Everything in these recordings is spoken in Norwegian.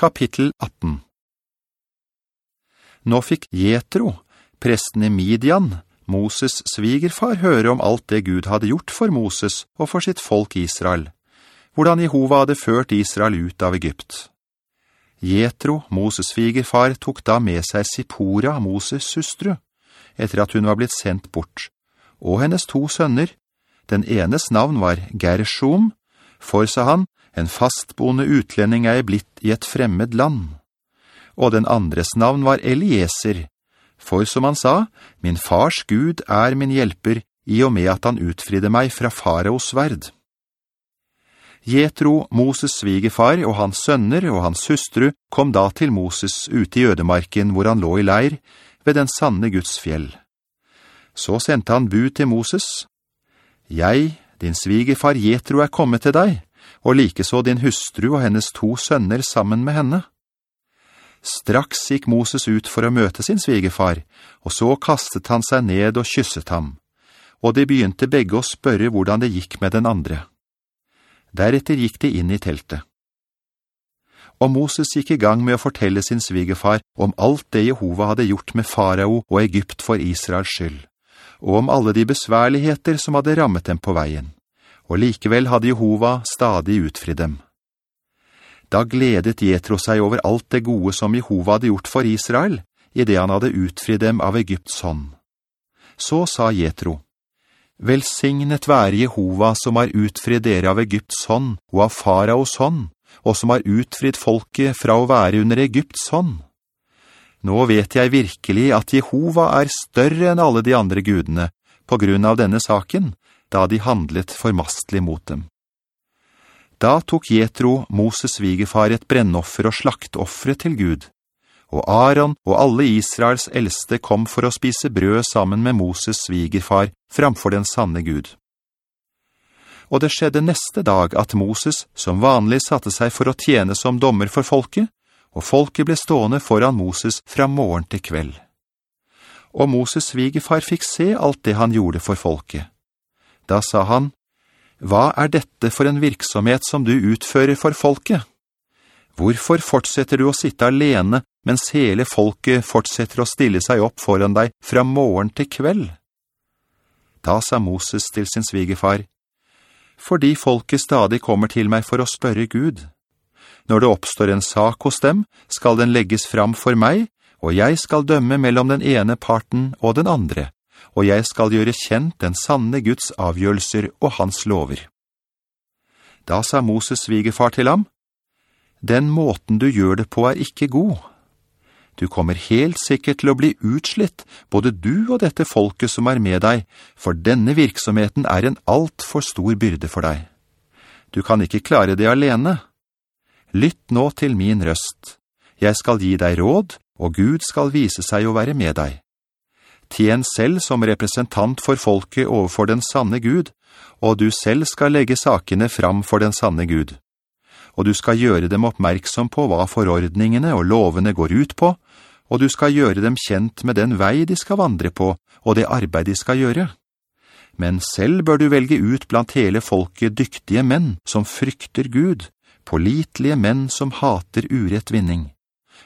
Kapittel 18 Nå fikk Jetro, presten i Midian, Moses svigerfar, høre om alt det Gud hadde gjort for Moses og for sitt folk Israel, hvordan Jehova hadde ført Israel ut av Egypt. Jetro, Moses svigerfar, tok da med seg Sippora, Moses søstre, etter at hun var blitt sendt bort, og hennes to sønner. Den enes navn var Gershom, for, sa han, en fastboende utlending er blitt i et fremmed land og den andres navn var Elieser, for som han sa, «Min fars Gud er min hjelper, i og med at han utfridde meg fra faraos sverd.» Jetro, Moses svigefar og hans sønner og hans hustru kom da til Moses ute i ødemarken hvor han lå i leir, ved den sanne Guds fjell. Så sendte han bud til Moses. «Jeg, din svigefar Jetro, er kommet til deg, og likeså din hustru og hennes to sønner sammen med henne.» Straks gikk Moses ut for å møte sin svigefar, og så kastet han seg ned og kysset ham. Og de begynte begge å spørre hvordan det gikk med den andre. Deretter gikk de inn i teltet. Og Moses gikk i gang med å fortelle sin svigefar om alt det Jehova hadde gjort med farao og Egypt for Israels skyld, og om alle de besværligheter som hadde rammet dem på veien. Og likevel hadde Jehova stadig utfridd dem. Da gledet Jethro seg over alt det gode som Jehova hadde gjort for Israel, i det han hadde utfridd dem av Egypts hånd. Så sa Jethro, «Velsignet være Jehova som har utfridd dere av Egypts hånd og av faraos hånd, og som har utfridd folket fra å være under Egypts hånd. Nå vet jeg virkelig at Jehova er større enn alle de andre gudene, på grunn av denne saken, da de handlet formastlig mot dem. Da tok Jetro, Moses svigefar, et brennoffer og slaktoffere til Gud. Og Aaron og alle Israels eldste kom for å spise brød sammen med Moses svigerfar framfor den sanne Gud. Og det skjedde neste dag at Moses som vanlig satte seg for å tjene som dommer for folket, og folket ble stående foran Moses fra morgen til kveld. Og Moses svigerfar fikk se alt det han gjorde for folket. Da sa han, hva er dette for en virksomhet som du utfører for folket? Hvorfor fortsetter du å sitte alene, mens hele folket fortsetter å stille seg opp foran deg fra morgen til kveld? Da sa Moses til sin svigefar, «Fordi folket stadig kommer til meg for å spørre Gud. Når det oppstår en sak hos dem, skal den legges fram for meg, og jeg skal dømme mellom den ene parten og den andre, og jeg skal gjøre kjent den sanne Guds avgjørelser og hans lover. Da sa Moses svigefar til ham, «Den måten du gjør det på er ikke god. Du kommer helt sikkert til å bli utslitt, både du og dette folket som er med deg, for denne virksomheten er en alt for stor byrde for deg. Du kan ikke klare det alene. Lytt nå til min røst. Jeg skal gi deg råd, og Gud skal vise seg å være med deg tjen selv som representant for folket overfor den sanne Gud, og du selv skal legge sakene fram for den sanne Gud. Og du skal gjøre dem oppmerksom på hva forordningene og lovene går ut på, og du skal gjøre dem kjent med den vei de skal vandre på, og det arbeid de skal gjøre. Men selv bør du velge ut blant hele folket dyktige menn som frykter Gud, politlige menn som hater urettvinning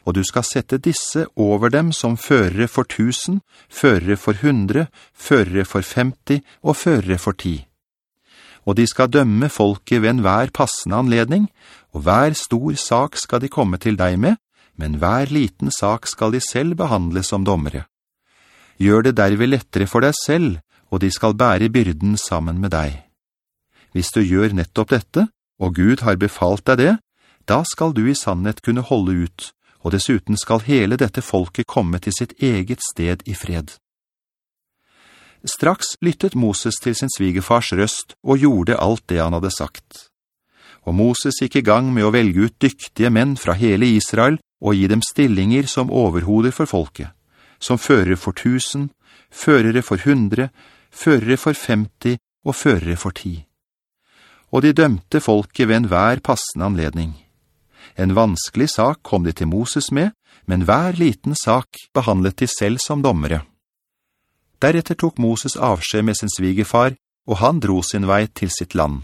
og du skal sette disse over dem som førere for tusen, førere for hundre, førere for femti og førere for ti. Og de skal dømme folket ved enhver passende anledning, og hver stor sak skal de komme til deg med, men hver liten sak skal de selv behandle som dommere. Gjør det derved lettere for deg selv, og de skal bære byrden sammen med deg. Hvis du gjør nettopp dette, og Gud har befalt deg det, da skal du i sannhet kunne holde ut, og dessuten skal hele dette folket komme til sitt eget sted i fred. Straks lyttet Moses til sin svigefars røst og gjorde alt det han hadde sagt. Og Moses gikk i gang med å velge ut dyktige menn fra hele Israel og gi dem stillinger som overhoder for folket, som fører for tusen, førere for hundre, førere for femti og førere for ti. Og de dømte folket ved enhver passende anledning. En vanskelig sak kom de til Moses med, men hver liten sak behandlet de selv som dommere. Deretter tok Moses avskjed med sin svigefar, og han dro sin vei til sitt land.